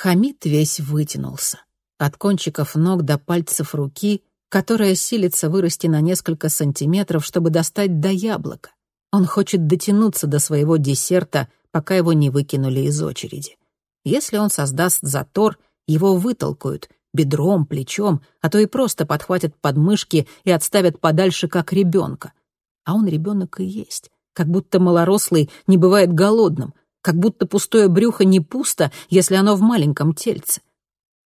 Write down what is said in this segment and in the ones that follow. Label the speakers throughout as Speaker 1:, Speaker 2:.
Speaker 1: Хамид весь вытянулся. От кончиков ног до пальцев руки, которая силится вырасти на несколько сантиметров, чтобы достать до яблока. Он хочет дотянуться до своего десерта, пока его не выкинули из очереди. Если он создаст затор, его вытолкают бедром, плечом, а то и просто подхватят подмышки и отставят подальше, как ребенка. А он ребенок и есть. Как будто малорослый не бывает голодным, как будто пустое брюхо не пусто, если оно в маленьком тельце.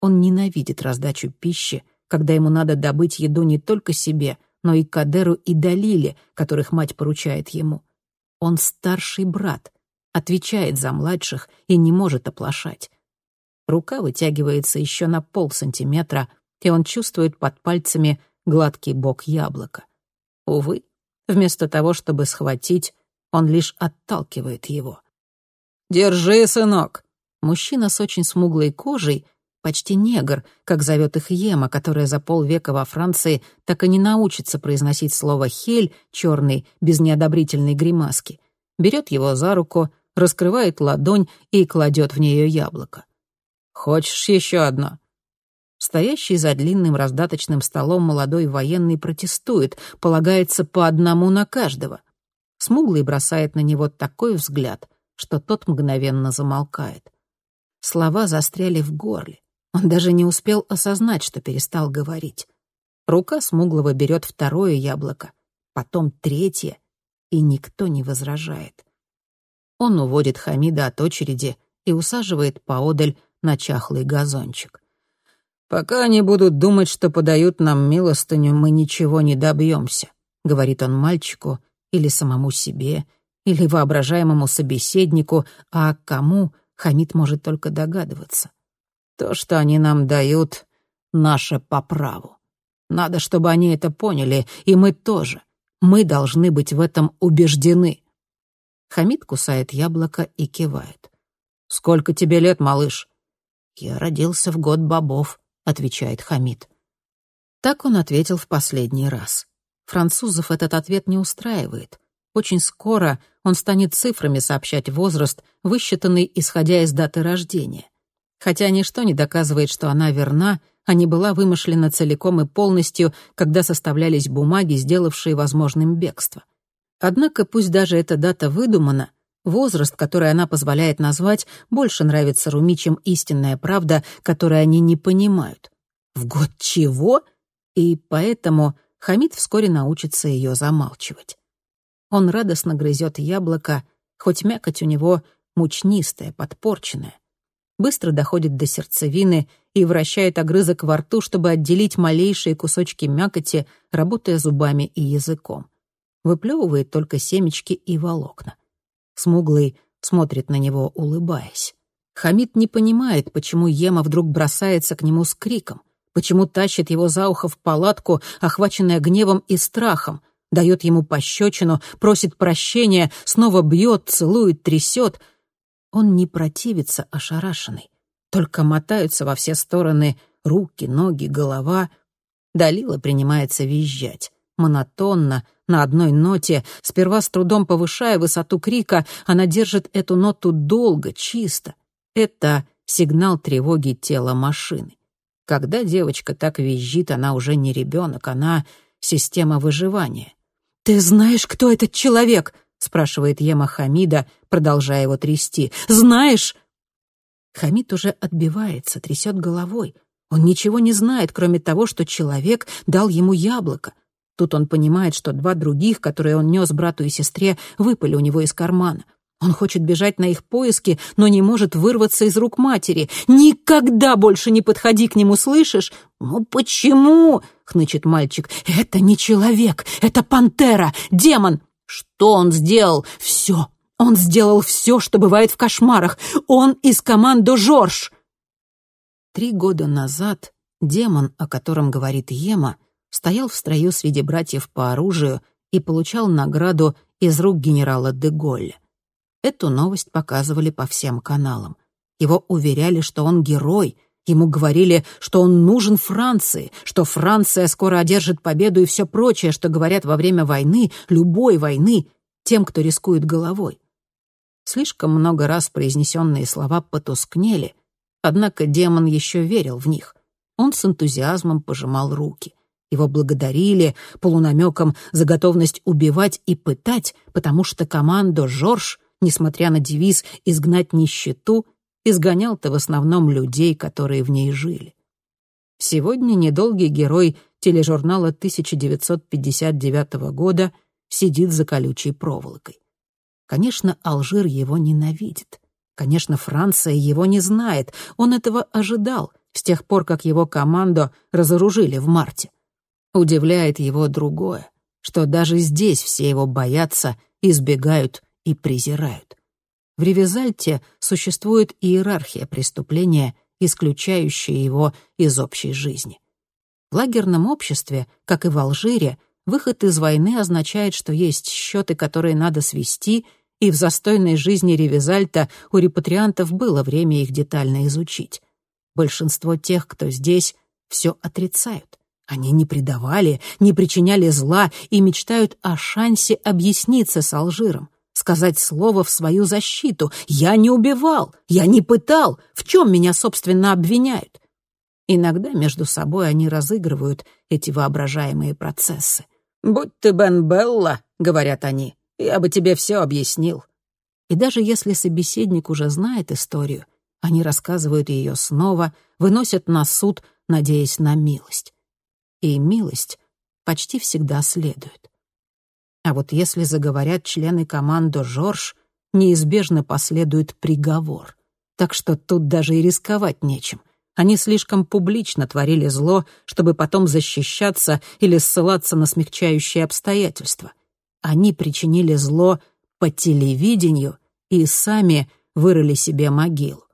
Speaker 1: Он ненавидит раздачу пищи, когда ему надо добыть еду не только себе, но и Кадеру и Далиле, которых мать поручает ему. Он старший брат, отвечает за младших и не может оплошать. Рука вытягивается еще на полсантиметра, и он чувствует под пальцами гладкий бок яблока. Увы, вместо того, чтобы схватить, он лишь отталкивает его. «Держи, сынок!» Мужчина с очень смуглой кожей, почти негр, как зовет их Ема, которая за полвека во Франции так и не научится произносить слово «хель» черный, без неодобрительной гримаски, берет его за руку, раскрывает ладонь и кладет в нее яблоко. «Хочешь еще одно?» Стоящий за длинным раздаточным столом молодой военный протестует, полагается по одному на каждого. Смуглый бросает на него такой взгляд, что тот мгновенно замолкает. Слова застряли в горле. Он даже не успел осознать, что перестал говорить. Рука Смуглого берет второе яблоко, потом третье, и никто не возражает. Он уводит Хамида от очереди и усаживает поодаль на чахлый газончик. «Пока они будут думать, что подают нам милостыню, мы ничего не добьемся», — говорит он мальчику или самому себе, или воображаемому собеседнику, а кому Хамид может только догадываться. То, что они нам дают, наше по праву. Надо, чтобы они это поняли, и мы тоже. Мы должны быть в этом убеждены. Хамид кусает яблоко и кивает. «Сколько тебе лет, малыш?» «Я родился в год бобов», — отвечает Хамид. Так он ответил в последний раз. Французов этот ответ не устраивает. Очень скоро он станет цифрами сообщать возраст, высчитанный исходя из даты рождения. Хотя ничто не доказывает, что она верна, а не была вымышлена целиком и полностью, когда составлялись бумаги, сделавшие возможным бегство. Однако пусть даже эта дата выдумана, возраст, который она позволяет назвать, больше нравится Руми, чем истинная правда, которую они не понимают. В год чего? И поэтому Хамид вскоре научится ее замалчивать. Он радостно грызет яблоко, хоть мякоть у него мучнистая, подпорченная. Быстро доходит до сердцевины и вращает огрызок во рту, чтобы отделить малейшие кусочки мякоти, работая зубами и языком. Выплевывает только семечки и волокна. Смуглый смотрит на него, улыбаясь. Хамид не понимает, почему Ема вдруг бросается к нему с криком, почему тащит его за ухо в палатку, охваченная гневом и страхом, дает ему пощечину, просит прощения, снова бьет, целует, трясет. Он не противится ошарашенный, только мотаются во все стороны руки, ноги, голова. Далила принимается визжать. Монотонно, на одной ноте, сперва с трудом повышая высоту крика, она держит эту ноту долго, чисто. Это сигнал тревоги тела машины. Когда девочка так визжит, она уже не ребенок, она система выживания. «Ты знаешь, кто этот человек?» — спрашивает Ема Хамида, продолжая его трясти. «Знаешь?» Хамид уже отбивается, трясет головой. Он ничего не знает, кроме того, что человек дал ему яблоко. Тут он понимает, что два других, которые он нес брату и сестре, выпали у него из кармана. Он хочет бежать на их поиски, но не может вырваться из рук матери. «Никогда больше не подходи к нему, слышишь?» «Ну почему?» — хнычет мальчик. «Это не человек, это пантера, демон!» «Что он сделал?» «Все! Он сделал все, что бывает в кошмарах! Он из команды Жорж!» Три года назад демон, о котором говорит Ема, стоял в строю среди братьев по оружию и получал награду из рук генерала де Голля. Эту новость показывали по всем каналам. Его уверяли, что он герой. Ему говорили, что он нужен Франции, что Франция скоро одержит победу и все прочее, что говорят во время войны, любой войны, тем, кто рискует головой. Слишком много раз произнесенные слова потускнели, Однако демон еще верил в них. Он с энтузиазмом пожимал руки. Его благодарили полунамеком за готовность убивать и пытать, потому что командо Жорж, несмотря на девиз «изгнать нищету», изгонял-то в основном людей, которые в ней жили. Сегодня недолгий герой тележурнала 1959 года сидит за колючей проволокой. Конечно, Алжир его ненавидит. Конечно, Франция его не знает. Он этого ожидал с тех пор, как его команду разоружили в марте. Удивляет его другое, что даже здесь все его боятся, избегают и презирают. В Ревизальте существует иерархия преступления, исключающая его из общей жизни. В лагерном обществе, как и в Алжире, выход из войны означает, что есть счеты, которые надо свести, и в застойной жизни Ревизальта у репатриантов было время их детально изучить. Большинство тех, кто здесь, все отрицают. Они не предавали, не причиняли зла и мечтают о шансе объясниться с Алжиром, сказать слово в свою защиту. «Я не убивал, я не пытал, в чем меня, собственно, обвиняют?» Иногда между собой они разыгрывают эти воображаемые процессы. «Будь ты Бен Белла», — говорят они, — «я бы тебе все объяснил». И даже если собеседник уже знает историю, они рассказывают ее снова, выносят на суд, надеясь на милость и милость почти всегда следует. А вот если заговорят члены команды Жорж, неизбежно последует приговор. Так что тут даже и рисковать нечем. Они слишком публично творили зло, чтобы потом защищаться или ссылаться на смягчающие обстоятельства. Они причинили зло по телевидению и сами вырыли себе могилу.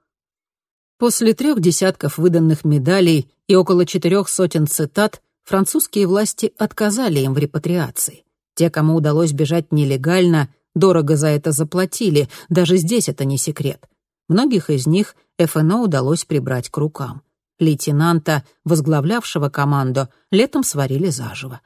Speaker 1: После трех десятков выданных медалей и около четырех сотен цитат французские власти отказали им в репатриации. Те, кому удалось бежать нелегально, дорого за это заплатили, даже здесь это не секрет. Многих из них ФНО удалось прибрать к рукам. Лейтенанта, возглавлявшего команду, летом сварили заживо.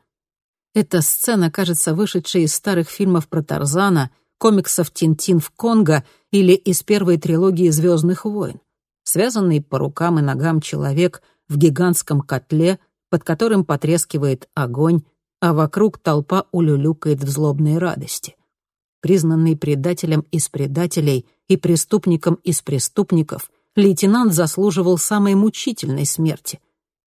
Speaker 1: Эта сцена кажется вышедшей из старых фильмов про Тарзана, комиксов «Тинтин в Конго» или из первой трилогии «Звездных войн». Связанный по рукам и ногам человек в гигантском котле под которым потрескивает огонь, а вокруг толпа улюлюкает в злобной радости. Признанный предателем из предателей и преступником из преступников, лейтенант заслуживал самой мучительной смерти.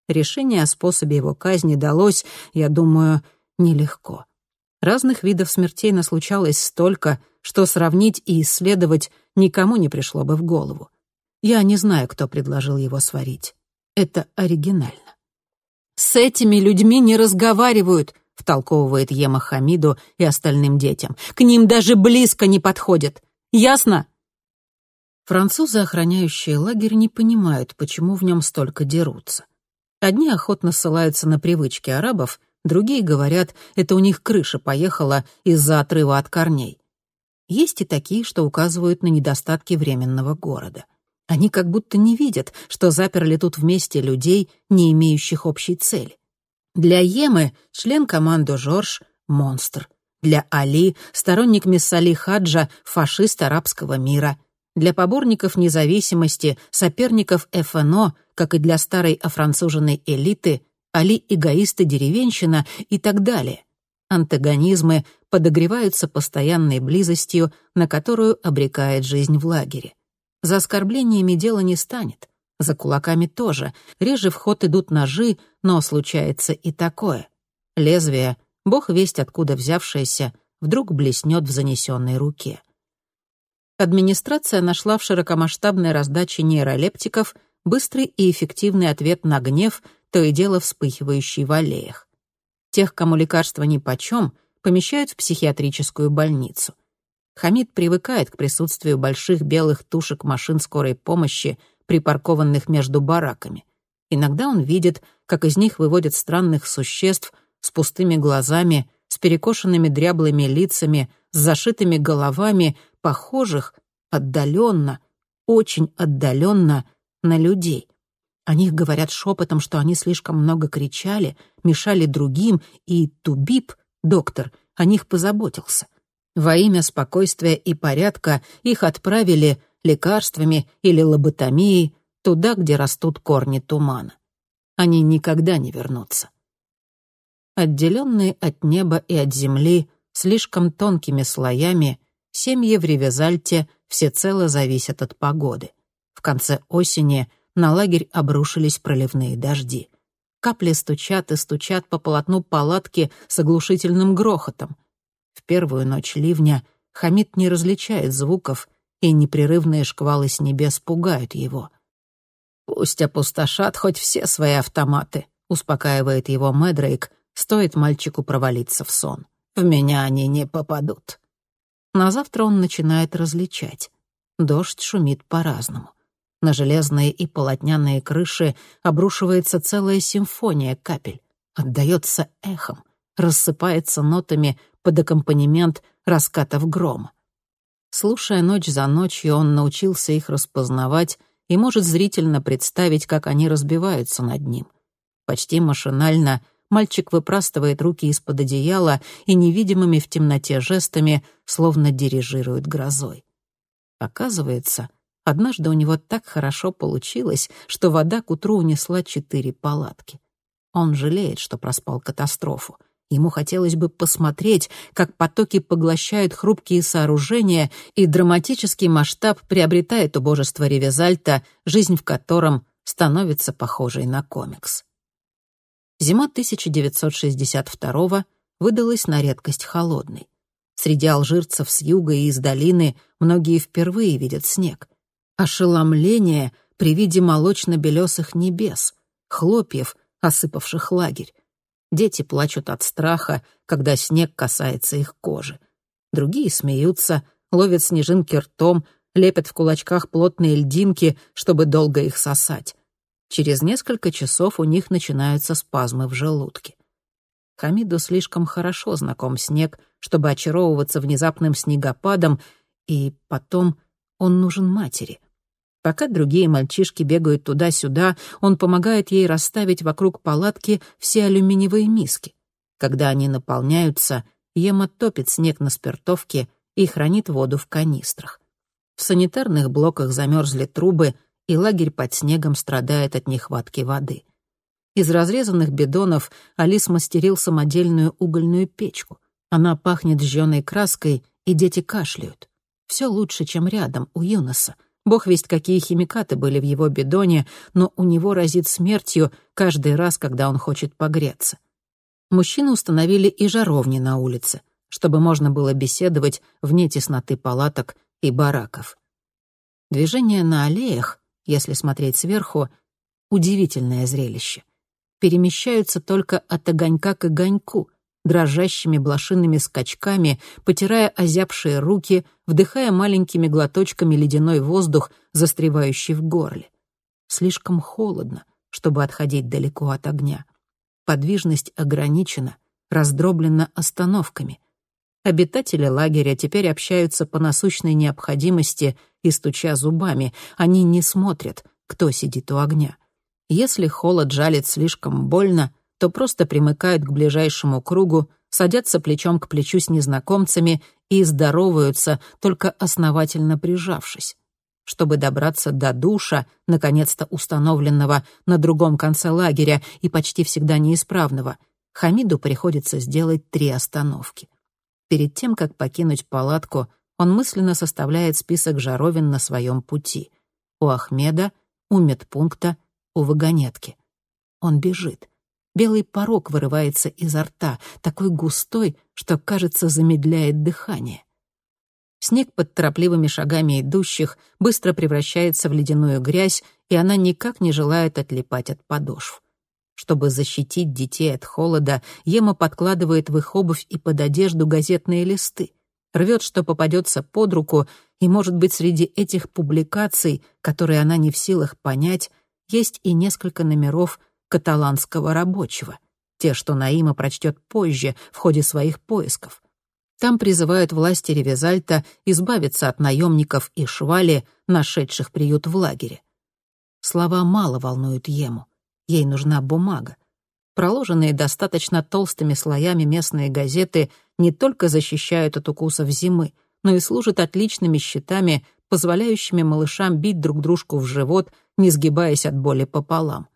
Speaker 1: Решение о способе его казни далось, я думаю, нелегко. Разных видов смертей наслучалось столько, что сравнить и исследовать никому не пришло бы в голову. Я не знаю, кто предложил его сварить. Это оригинально. «С этими людьми не разговаривают», — втолковывает Ема Хамиду и остальным детям. «К ним даже близко не подходят. Ясно?» Французы, охраняющие лагерь, не понимают, почему в нем столько дерутся. Одни охотно ссылаются на привычки арабов, другие говорят, это у них крыша поехала из-за отрыва от корней. Есть и такие, что указывают на недостатки временного города — они как будто не видят, что заперли тут вместе людей, не имеющих общей цели. Для Емы член команды Жорж — монстр. Для Али — сторонник Миссали Хаджа, фашист арабского мира. Для поборников независимости, соперников ФНО, как и для старой офранцуженной элиты, Али — эгоист деревенщина и так далее. Антагонизмы подогреваются постоянной близостью, на которую обрекает жизнь в лагере. За оскорблениями дело не станет. За кулаками тоже. Реже в ход идут ножи, но случается и такое. Лезвие, бог весть откуда взявшееся, вдруг блеснет в занесенной руке. Администрация нашла в широкомасштабной раздаче нейролептиков быстрый и эффективный ответ на гнев, то и дело вспыхивающий в аллеях. Тех, кому лекарства нипочем, помещают в психиатрическую больницу. Хамид привыкает к присутствию больших белых тушек машин скорой помощи, припаркованных между бараками. Иногда он видит, как из них выводят странных существ с пустыми глазами, с перекошенными дряблыми лицами, с зашитыми головами, похожих отдаленно, очень отдаленно на людей. О них говорят шепотом, что они слишком много кричали, мешали другим, и Тубип, доктор, о них позаботился — во имя спокойствия и порядка их отправили лекарствами или лоботомией туда, где растут корни тумана. Они никогда не вернутся. Отделенные от неба и от земли слишком тонкими слоями, семьи в Ревизальте всецело зависят от погоды. В конце осени на лагерь обрушились проливные дожди. Капли стучат и стучат по полотну палатки с оглушительным грохотом. В первую ночь ливня Хамид не различает звуков, и непрерывные шквалы с небес пугают его. «Пусть опустошат хоть все свои автоматы», — успокаивает его Мэдрейк, стоит мальчику провалиться в сон. «В меня они не попадут». На завтра он начинает различать. Дождь шумит по-разному. На железные и полотняные крыши обрушивается целая симфония капель, отдаётся эхом, рассыпается нотами под аккомпанемент раскатов грома. Слушая ночь за ночью, он научился их распознавать и может зрительно представить, как они разбиваются над ним. Почти машинально мальчик выпрастывает руки из-под одеяла и невидимыми в темноте жестами словно дирижирует грозой. Оказывается, Однажды у него так хорошо получилось, что вода к утру унесла четыре палатки. Он жалеет, что проспал катастрофу. Ему хотелось бы посмотреть, как потоки поглощают хрупкие сооружения, и драматический масштаб приобретает убожество Ревизальта, жизнь в котором становится похожей на комикс. Зима 1962 выдалась на редкость холодной. Среди алжирцев с юга и из долины многие впервые видят снег — ошеломление при виде молочно-белесых небес, хлопьев, осыпавших лагерь. Дети плачут от страха, когда снег касается их кожи. Другие смеются, ловят снежинки ртом, лепят в кулачках плотные льдинки, чтобы долго их сосать. Через несколько часов у них начинаются спазмы в желудке. Хамиду слишком хорошо знаком снег, чтобы очаровываться внезапным снегопадом, и потом он нужен матери — Пока другие мальчишки бегают туда-сюда, он помогает ей расставить вокруг палатки все алюминиевые миски. Когда они наполняются, Ема топит снег на спиртовке и хранит воду в канистрах. В санитарных блоках замерзли трубы, и лагерь под снегом страдает от нехватки воды. Из разрезанных бидонов Алис мастерил самодельную угольную печку. Она пахнет жженой краской, и дети кашляют. Все лучше, чем рядом, у Юноса — Бог весть, какие химикаты были в его бидоне, но у него разит смертью каждый раз, когда он хочет погреться. Мужчины установили и жаровни на улице, чтобы можно было беседовать вне тесноты палаток и бараков. Движение на аллеях, если смотреть сверху, удивительное зрелище. Перемещаются только от огонька к огоньку — дрожащими блошиными скачками, потирая озябшие руки, вдыхая маленькими глоточками ледяной воздух, застревающий в горле. Слишком холодно, чтобы отходить далеко от огня. Подвижность ограничена, раздроблена остановками. Обитатели лагеря теперь общаются по насущной необходимости и стуча зубами. Они не смотрят, кто сидит у огня. Если холод жалит слишком больно, то просто примыкают к ближайшему кругу, садятся плечом к плечу с незнакомцами и здороваются, только основательно прижавшись. Чтобы добраться до душа, наконец-то установленного на другом конце лагеря и почти всегда неисправного, Хамиду приходится сделать три остановки. Перед тем, как покинуть палатку, он мысленно составляет список жаровин на своем пути. У Ахмеда, у медпункта, у вагонетки. Он бежит. Белый порог вырывается изо рта, такой густой, что, кажется, замедляет дыхание. Снег под торопливыми шагами идущих быстро превращается в ледяную грязь, и она никак не желает отлипать от подошв. Чтобы защитить детей от холода, Ема подкладывает в их обувь и под одежду газетные листы, рвет, что попадется под руку, и, может быть, среди этих публикаций, которые она не в силах понять, есть и несколько номеров каталанского рабочего, те, что Наима прочтет позже в ходе своих поисков. Там призывают власти Ревизальта избавиться от наемников и швали, нашедших приют в лагере. Слова мало волнуют Ему. Ей нужна бумага. Проложенные достаточно толстыми слоями местные газеты не только защищают от укусов зимы, но и служат отличными щитами позволяющими малышам бить друг дружку в живот, не сгибаясь от боли пополам.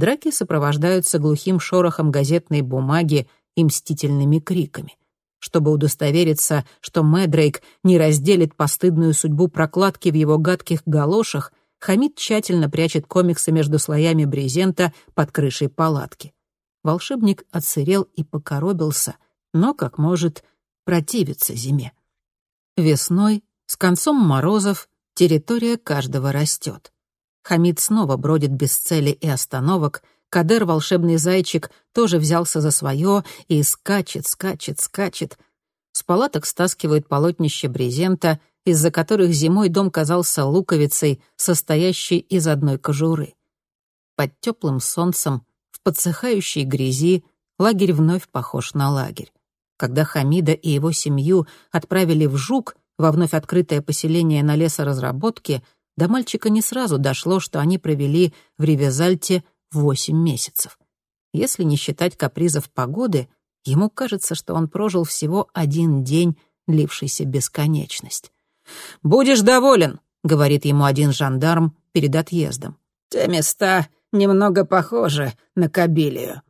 Speaker 1: Драки сопровождаются глухим шорохом газетной бумаги и мстительными криками. Чтобы удостовериться, что Мэдрейк не разделит постыдную судьбу прокладки в его гадких галошах, Хамид тщательно прячет комиксы между слоями брезента под крышей палатки. Волшебник отсырел и покоробился, но, как может, противится зиме. Весной, с концом морозов, территория каждого растет. Хамид снова бродит без цели и остановок, Кадер, волшебный зайчик, тоже взялся за свое и скачет, скачет, скачет. С палаток стаскивают полотнище брезента, из-за которых зимой дом казался луковицей, состоящей из одной кожуры. Под теплым солнцем, в подсыхающей грязи, лагерь вновь похож на лагерь. Когда Хамида и его семью отправили в Жук, во вновь открытое поселение на лесоразработке, до мальчика не сразу дошло, что они провели в Ревезальте восемь месяцев. Если не считать капризов погоды, ему кажется, что он прожил всего один день, длившийся бесконечность. «Будешь доволен», — говорит ему один жандарм перед отъездом. «Те места немного похожи на Кабилию».